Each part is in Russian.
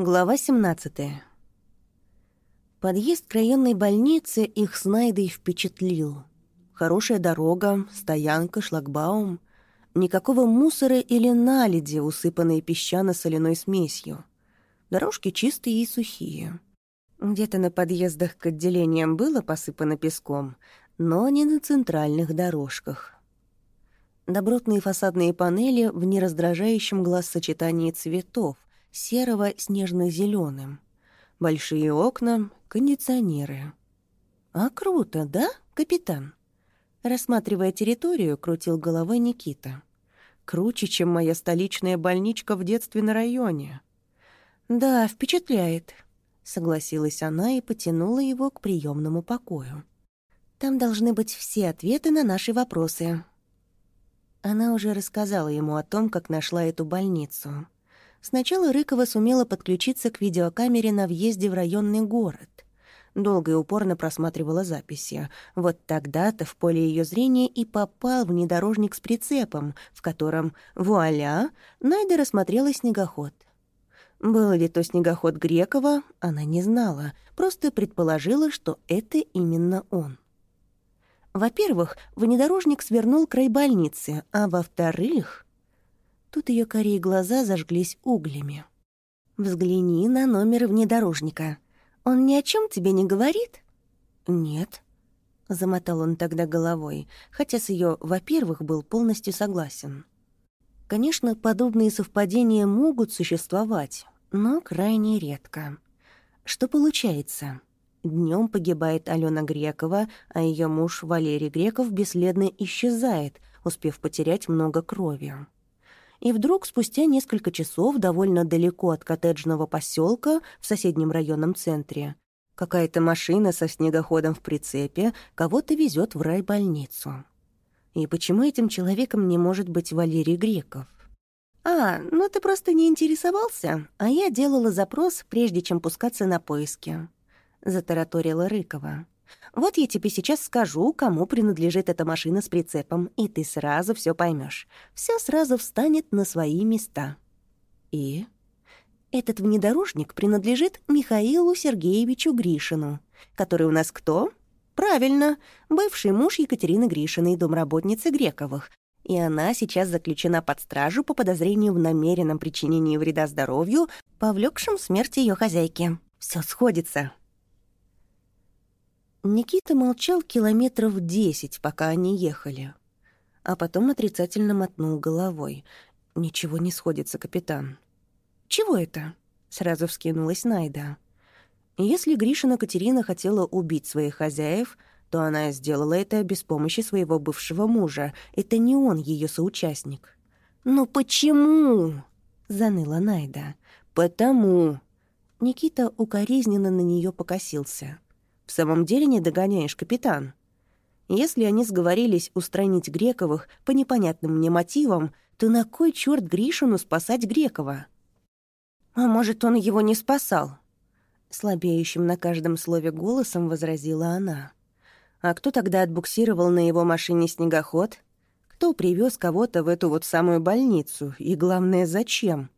Глава 17. Подъезд к районной больнице их с Найдой впечатлил. Хорошая дорога, стоянка, шлагбаум. Никакого мусора или наледи, усыпанной песчано-соляной смесью. Дорожки чистые и сухие. Где-то на подъездах к отделениям было посыпано песком, но не на центральных дорожках. Добротные фасадные панели в нераздражающем глаз сочетании цветов, серого с нежно-зелёным. Большие окна, кондиционеры. «А круто, да, капитан?» Рассматривая территорию, крутил головой Никита. «Круче, чем моя столичная больничка в детстве на районе». «Да, впечатляет», — согласилась она и потянула его к приемному покою. «Там должны быть все ответы на наши вопросы». Она уже рассказала ему о том, как нашла эту больницу. Сначала Рыкова сумела подключиться к видеокамере на въезде в районный город. Долго и упорно просматривала записи. Вот тогда-то в поле ее зрения и попал внедорожник с прицепом, в котором, вуаля, Найда рассмотрела снегоход. Был ли то снегоход Грекова, она не знала, просто предположила, что это именно он. Во-первых, внедорожник свернул край больницы, а во-вторых... Тут ее корей глаза зажглись углями. «Взгляни на номер внедорожника. Он ни о чем тебе не говорит?» «Нет», — замотал он тогда головой, хотя с ее «во-первых» был полностью согласен. Конечно, подобные совпадения могут существовать, но крайне редко. Что получается? Днем погибает Алена Грекова, а ее муж Валерий Греков бесследно исчезает, успев потерять много крови и вдруг спустя несколько часов довольно далеко от коттеджного поселка в соседнем районном центре какая-то машина со снегоходом в прицепе кого-то везет в райбольницу. И почему этим человеком не может быть Валерий Греков? «А, ну ты просто не интересовался, а я делала запрос, прежде чем пускаться на поиски», — затараторила Рыкова. Вот я тебе сейчас скажу, кому принадлежит эта машина с прицепом, и ты сразу все поймешь. Все сразу встанет на свои места. И этот внедорожник принадлежит Михаилу Сергеевичу Гришину, который у нас кто? Правильно, бывший муж Екатерины Гришиной, домработницы Грековых. И она сейчас заключена под стражу по подозрению в намеренном причинении вреда здоровью, повлекшем смерть ее хозяйки. Все сходится. Никита молчал километров десять, пока они ехали. А потом отрицательно мотнул головой. «Ничего не сходится, капитан». «Чего это?» — сразу вскинулась Найда. «Если Гришина Катерина хотела убить своих хозяев, то она сделала это без помощи своего бывшего мужа. Это не он ее соучастник». «Ну почему?» — заныла Найда. «Потому». Никита укоризненно на нее покосился. В самом деле не догоняешь, капитан. Если они сговорились устранить Грековых по непонятным мне мотивам, то на кой черт Гришину спасать Грекова? А может, он его не спасал? Слабеющим на каждом слове голосом возразила она. А кто тогда отбуксировал на его машине снегоход? Кто привез кого-то в эту вот самую больницу? И главное, зачем?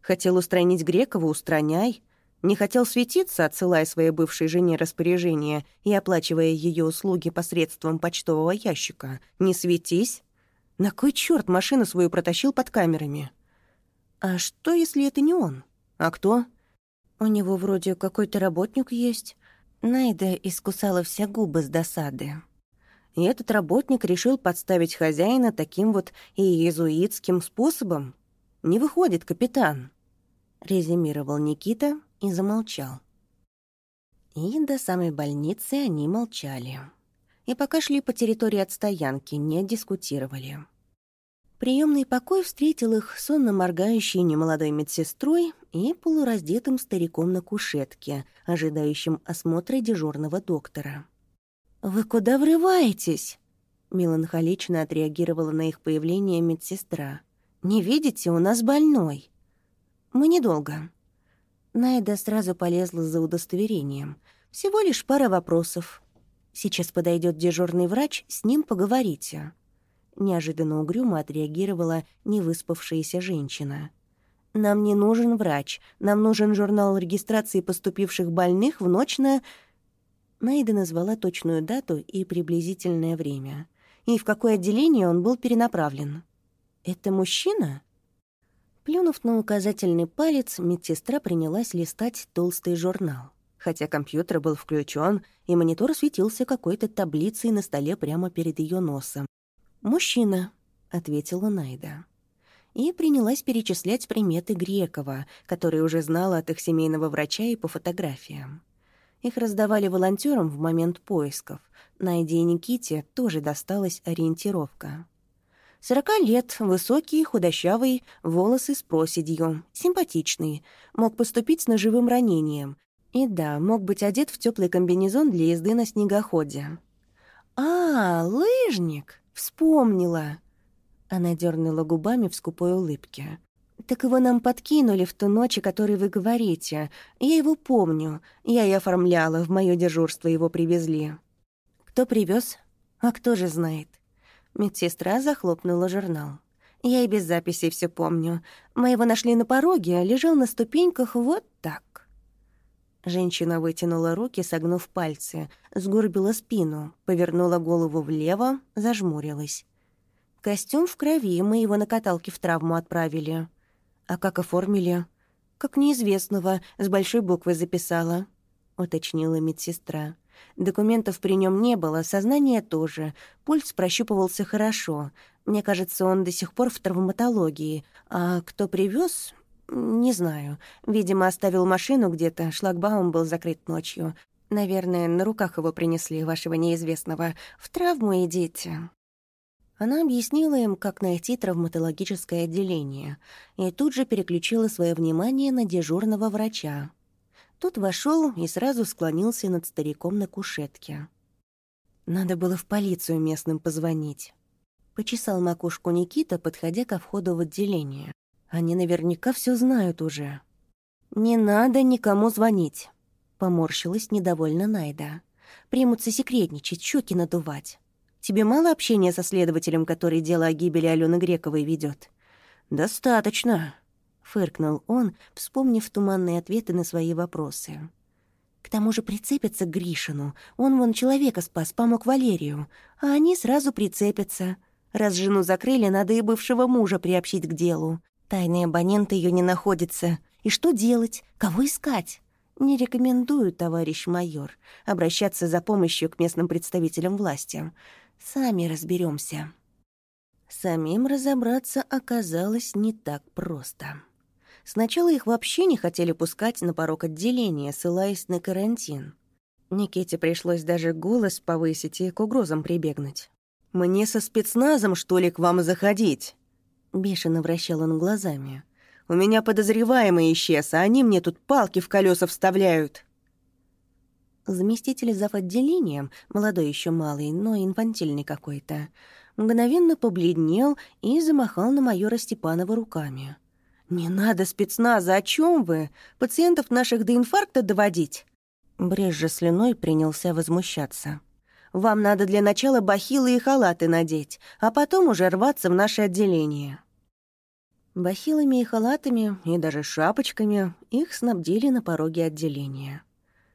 Хотел устранить Грекова — устраняй. Не хотел светиться, отсылая своей бывшей жене распоряжение и оплачивая ее услуги посредством почтового ящика. «Не светись!» На кой черт машину свою протащил под камерами? А что, если это не он? А кто? У него вроде какой-то работник есть. Найда искусала все губы с досады. И этот работник решил подставить хозяина таким вот и иезуитским способом? Не выходит, капитан. Резюмировал Никита, и замолчал. И до самой больницы они молчали. И пока шли по территории от стоянки, не дискутировали. Приемный покой встретил их сонно моргающей немолодой медсестрой и полураздетым стариком на кушетке, ожидающим осмотра дежурного доктора. «Вы куда врываетесь?» Меланхолично отреагировала на их появление медсестра. «Не видите, у нас больной». «Мы недолго», Найда сразу полезла за удостоверением. Всего лишь пара вопросов. Сейчас подойдет дежурный врач, с ним поговорите. Неожиданно угрюмо отреагировала невыспавшаяся женщина. Нам не нужен врач. Нам нужен журнал регистрации поступивших больных в ночь на...» Найда назвала точную дату и приблизительное время. И в какое отделение он был перенаправлен. «Это мужчина?» Плюнув на указательный палец, медсестра принялась листать толстый журнал. Хотя компьютер был включен, и монитор светился какой-то таблицей на столе прямо перед ее носом. «Мужчина», — ответила Найда. И принялась перечислять приметы Грекова, которые уже знала от их семейного врача и по фотографиям. Их раздавали волонтерам в момент поисков. Найде и Никите тоже досталась ориентировка. Сорока лет, высокий, худощавый, волосы с проседью, симпатичный, мог поступить с ножевым ранением. И да, мог быть одет в теплый комбинезон для езды на снегоходе. «А, лыжник! Вспомнила!» Она дернула губами в скупой улыбке. «Так его нам подкинули в ту ночь, о которой вы говорите. Я его помню. Я и оформляла, в мое дежурство его привезли». «Кто привез? А кто же знает?» Медсестра захлопнула журнал. Я и без записей все помню. Мы его нашли на пороге, лежал на ступеньках вот так. Женщина вытянула руки, согнув пальцы, сгорбила спину, повернула голову влево, зажмурилась. Костюм в крови, мы его на каталке в травму отправили. А как оформили? Как неизвестного, с большой буквы записала, уточнила медсестра. Документов при нем не было, сознание тоже. Пульс прощупывался хорошо. Мне кажется, он до сих пор в травматологии. А кто привез? Не знаю. Видимо, оставил машину где-то, шлагбаум был закрыт ночью. Наверное, на руках его принесли, вашего неизвестного. В травму идите. Она объяснила им, как найти травматологическое отделение, и тут же переключила свое внимание на дежурного врача. Тот вошел и сразу склонился над стариком на кушетке. Надо было в полицию местным позвонить. Почесал макушку Никита, подходя ко входу в отделение. Они наверняка все знают уже. «Не надо никому звонить», — поморщилась недовольно Найда. «Примутся секретничать, щеки надувать. Тебе мало общения со следователем, который дело о гибели Алены Грековой ведет? «Достаточно», фыркнул он, вспомнив туманные ответы на свои вопросы. К тому же прицепятся к Гришину. Он вон человека спас, помог Валерию. А они сразу прицепятся. Раз жену закрыли, надо и бывшего мужа приобщить к делу. Тайный абонент ее не находится. И что делать? Кого искать? Не рекомендую, товарищ майор, обращаться за помощью к местным представителям власти. Сами разберемся. Самим разобраться оказалось не так просто. Сначала их вообще не хотели пускать на порог отделения, ссылаясь на карантин. Никите пришлось даже голос повысить и к угрозам прибегнуть. «Мне со спецназом, что ли, к вам заходить?» Бешено вращал он глазами. «У меня подозреваемый исчез, а они мне тут палки в колеса вставляют». Заместитель зав. отделением, молодой еще малый, но инфантильный какой-то, мгновенно побледнел и замахал на майора Степанова руками. «Не надо спецназа, о чем вы? Пациентов наших до инфаркта доводить?» Брежжа слюной принялся возмущаться. «Вам надо для начала бахилы и халаты надеть, а потом уже рваться в наше отделение». Бахилами и халатами, и даже шапочками их снабдили на пороге отделения.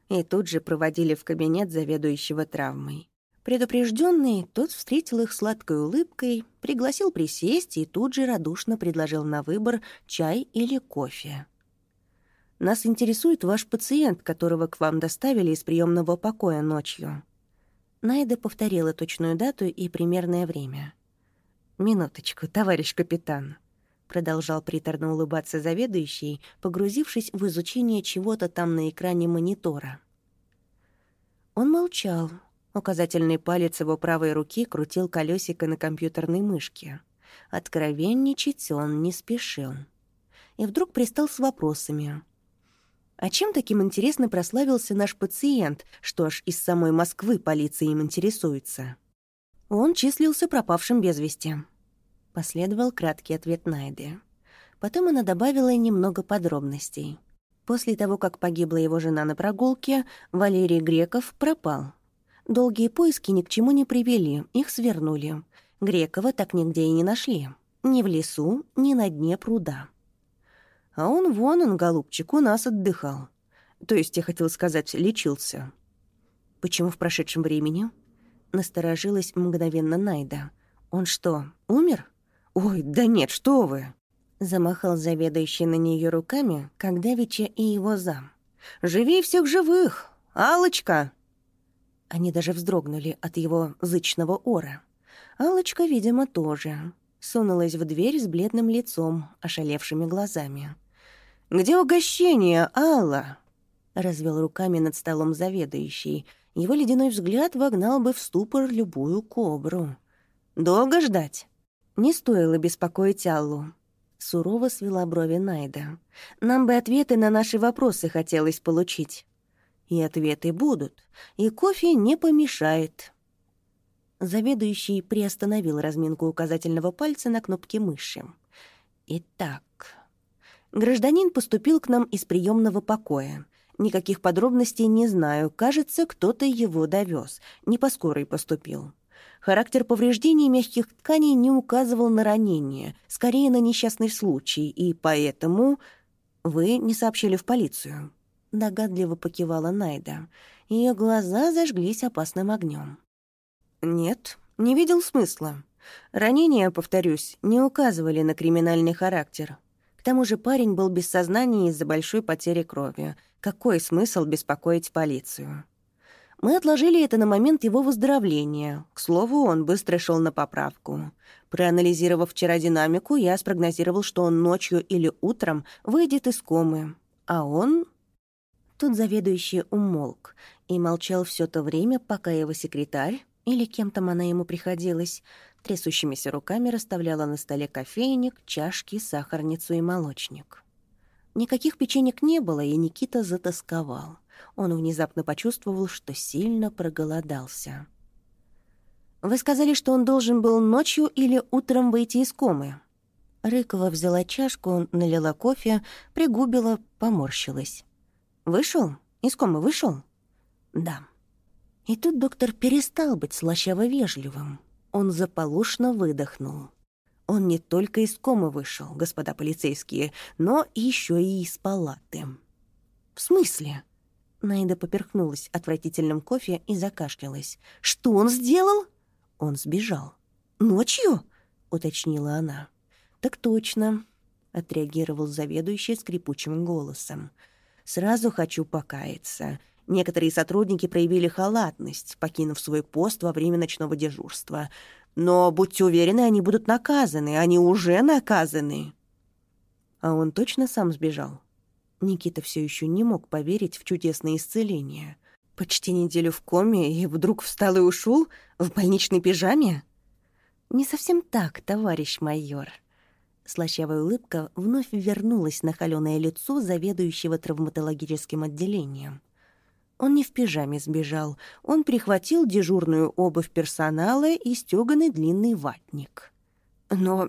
И тут же проводили в кабинет заведующего травмой. Предупрежденный, тот встретил их сладкой улыбкой, пригласил присесть и тут же радушно предложил на выбор чай или кофе. «Нас интересует ваш пациент, которого к вам доставили из приемного покоя ночью». Найда повторила точную дату и примерное время. «Минуточку, товарищ капитан», — продолжал приторно улыбаться заведующий, погрузившись в изучение чего-то там на экране монитора. Он молчал, Указательный палец его правой руки крутил колесико на компьютерной мышке. Откровенничать он не спешил. И вдруг пристал с вопросами. А чем таким интересно прославился наш пациент, что аж из самой Москвы полиция им интересуется? Он числился пропавшим без вести. Последовал краткий ответ Найды. Потом она добавила немного подробностей. После того, как погибла его жена на прогулке, Валерий Греков пропал — Долгие поиски ни к чему не привели, их свернули. Грекова так нигде и не нашли. Ни в лесу, ни на дне пруда. А он вон, он, голубчик, у нас отдыхал. То есть, я хотел сказать, лечился. Почему в прошедшем времени? Насторожилась мгновенно Найда. Он что, умер? Ой, да нет, что вы! Замахал заведующий на нее руками, как Давича и его зам. «Живи всех живых! алочка Они даже вздрогнули от его зычного ора. алочка видимо, тоже. Сунулась в дверь с бледным лицом, ошалевшими глазами. «Где угощение, Алла?» Развел руками над столом заведующий. Его ледяной взгляд вогнал бы в ступор любую кобру. «Долго ждать?» Не стоило беспокоить Аллу. Сурово свела брови Найда. «Нам бы ответы на наши вопросы хотелось получить». «И ответы будут, и кофе не помешает». Заведующий приостановил разминку указательного пальца на кнопке мыши. «Итак...» Гражданин поступил к нам из приемного покоя. Никаких подробностей не знаю. Кажется, кто-то его довез. Не по скорой поступил. Характер повреждений мягких тканей не указывал на ранение, скорее на несчастный случай, и поэтому вы не сообщили в полицию. Догадливо покивала Найда. Ее глаза зажглись опасным огнем. Нет, не видел смысла. Ранения, повторюсь, не указывали на криминальный характер. К тому же парень был без сознания из-за большой потери крови. Какой смысл беспокоить полицию? Мы отложили это на момент его выздоровления. К слову, он быстро шел на поправку. Проанализировав вчера динамику, я спрогнозировал, что он ночью или утром выйдет из комы. А он... Тут заведующий умолк и молчал все то время, пока его секретарь, или кем там она ему приходилась, трясущимися руками расставляла на столе кофейник, чашки, сахарницу и молочник. Никаких печенек не было, и Никита затасковал. Он внезапно почувствовал, что сильно проголодался. «Вы сказали, что он должен был ночью или утром выйти из комы?» Рыкова взяла чашку, налила кофе, пригубила, поморщилась. «Вышел? Из комы вышел?» «Да». И тут доктор перестал быть слащаво вежливым. Он заполошно выдохнул. Он не только из комы вышел, господа полицейские, но еще и из палаты. «В смысле?» Найда поперхнулась отвратительным кофе и закашлялась. «Что он сделал?» «Он сбежал». «Ночью?» — уточнила она. «Так точно», — отреагировал заведующий скрипучим голосом. «Сразу хочу покаяться. Некоторые сотрудники проявили халатность, покинув свой пост во время ночного дежурства. Но будьте уверены, они будут наказаны. Они уже наказаны. А он точно сам сбежал? Никита все еще не мог поверить в чудесное исцеление. Почти неделю в коме и вдруг встал и ушел в больничной пижаме? Не совсем так, товарищ майор. Слащавая улыбка вновь вернулась на холёное лицо заведующего травматологическим отделением. Он не в пижаме сбежал. Он прихватил дежурную обувь персонала и стёганый длинный ватник. Но...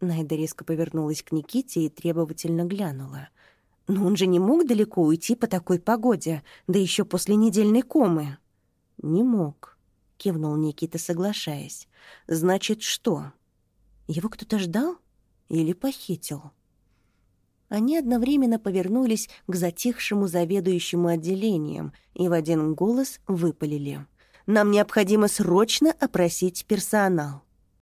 Найда резко повернулась к Никите и требовательно глянула. «Но он же не мог далеко уйти по такой погоде, да еще после недельной комы». «Не мог», — кивнул Никита, соглашаясь. «Значит, что? Его кто-то ждал или похитил?» Они одновременно повернулись к затихшему заведующему отделением и в один голос выпалили. «Нам необходимо срочно опросить персонал».